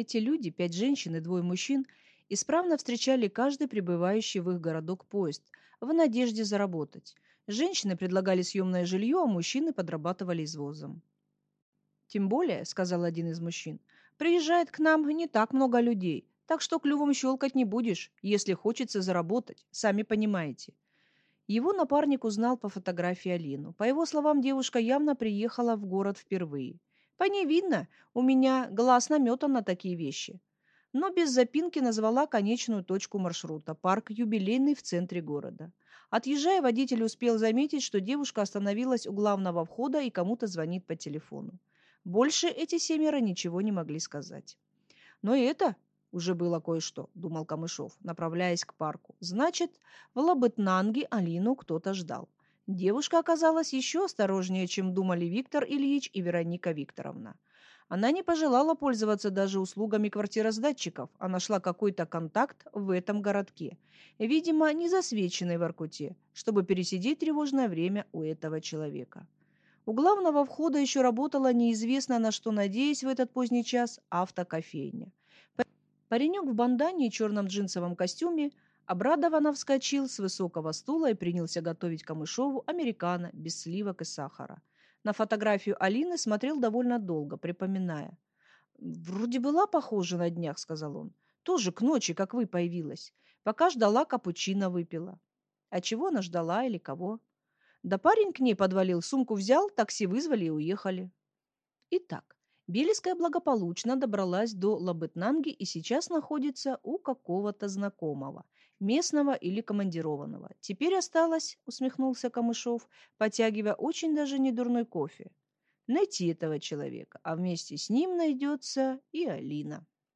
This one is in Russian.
Эти люди, пять женщин и двое мужчин, исправно встречали каждый прибывающий в их городок поезд в надежде заработать. Женщины предлагали съемное жилье, а мужчины подрабатывали извозом. «Тем более, — сказал один из мужчин, — приезжает к нам не так много людей, так что клювом щелкать не будешь, если хочется заработать, сами понимаете». Его напарник узнал по фотографии Алину. По его словам, девушка явно приехала в город впервые. По ней видно, у меня глаз наметан на такие вещи. Но без запинки назвала конечную точку маршрута – парк «Юбилейный» в центре города. Отъезжая, водитель успел заметить, что девушка остановилась у главного входа и кому-то звонит по телефону. Больше эти семеро ничего не могли сказать. Но это уже было кое-что, думал Камышов, направляясь к парку. Значит, в Лабытнанге Алину кто-то ждал. Девушка оказалась еще осторожнее, чем думали Виктор Ильич и Вероника Викторовна. Она не пожелала пользоваться даже услугами квартиросдатчиков, а нашла какой-то контакт в этом городке, видимо, не засвеченный в Аркуте, чтобы пересидеть тревожное время у этого человека. У главного входа еще работала неизвестно на что надеясь в этот поздний час автокофейня. Паренек в бандане и черном джинсовом костюме обрадованно вскочил с высокого стула и принялся готовить Камышову американо без сливок и сахара. На фотографию Алины смотрел довольно долго, припоминая. «Вроде была похожа на днях», — сказал он. «Тоже к ночи, как вы появилась. Пока ждала, капучино выпила». «А чего она ждала или кого?» Да парень к ней подвалил, сумку взял, такси вызвали и уехали. Итак, Белиская благополучно добралась до Лабытнанги и сейчас находится у какого-то знакомого, местного или командированного. Теперь осталось, усмехнулся Камышов, потягивая очень даже недурной кофе, найти этого человека, а вместе с ним найдется и Алина.